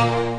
Bye.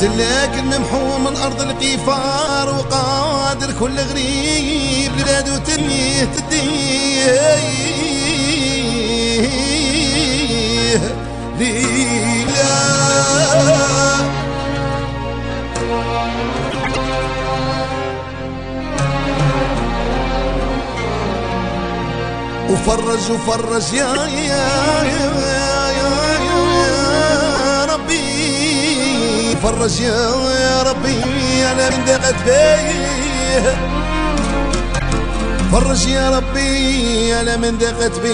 سلاك الممحور من أرض القفار وقادر كل غريب. بلاد وتنيه تديه. ليلا وفرج وفرج يا يا يا, يا, يا ربي. فرج يا, يا ربي أنا من دقت فيه. فرج يا ربي أنا من دقت بي.